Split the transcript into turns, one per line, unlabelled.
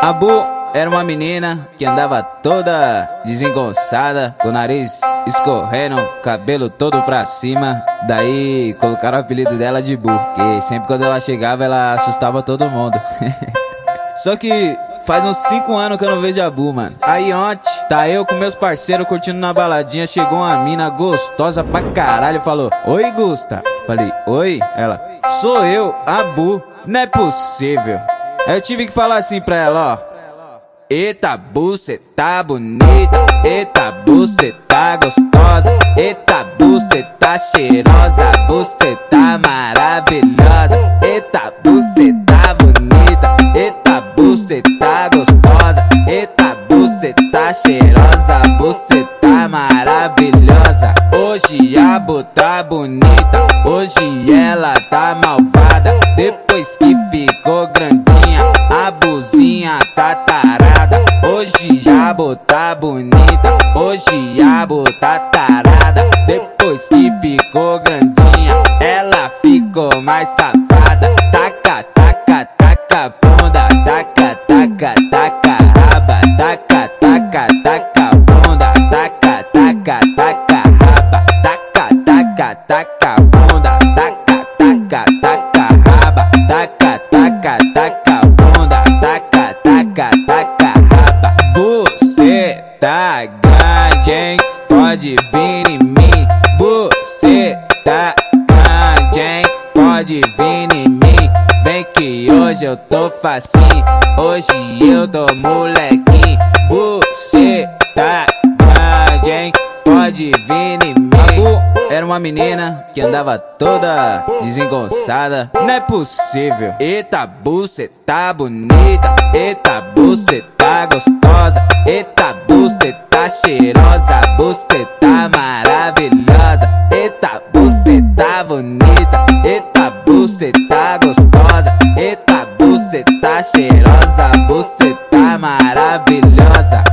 A Bu era uma menina que andava toda desengonçada, com o nariz escorrendo, cabelo todo pra cima. Daí colocaram o apelido dela de Bu, que sempre quando ela chegava ela assustava todo mundo. Só que faz uns 5 anos que eu não vejo a Bu, mano. Aí ontem, tá eu com meus parceiros curtindo na baladinha, chegou uma mina gostosa pra caralho, falou: Oi, Gusta. Falei: Oi? Ela: Sou eu, a Bu. Não é possível. Eu tive que falar assim pra ela, ó. Eita, buceta tá bonita. Eita, buceta tá gostosa. Eita, buceta tá cheirosa. Buceta tá maravilhosa. Eita, buceta tá bonita. Eita, buceta tá gostosa. Eita, buceta tá cheirosa. Buceta tá maravilhosa. Hoje a tá bonita. Hoje ela tá malvada. Depois que ficou grandinha, buzinha tá tarada. Hoje já tá bonita, hoje já tá tarada. Depois que ficou grandinha, ela ficou mais safada. Taca, taca, taca bunda, taca, taca, taca raba, taca, taca, taca bunda, taca, taca, taca raba, taca, taca, taca bunda, grande, hein? Pode vir em mim. Você tá grande, hein? Pode vir em mim. Vem que hoje eu tô facinho. Hoje eu tô molequinho. Você tá grande, hein? Pode vir em mim. Era uma menina que andava toda desengonçada. Não é possível. Eita, buceta tá bonita. Eita, buceta tá gostosa. Eita, buceta tá cheirosa. Buceta tá maravilhosa. Eita, buceta tá bonita. Eita, buceta tá gostosa. Eita, buceta tá cheirosa. Buceta tá maravilhosa.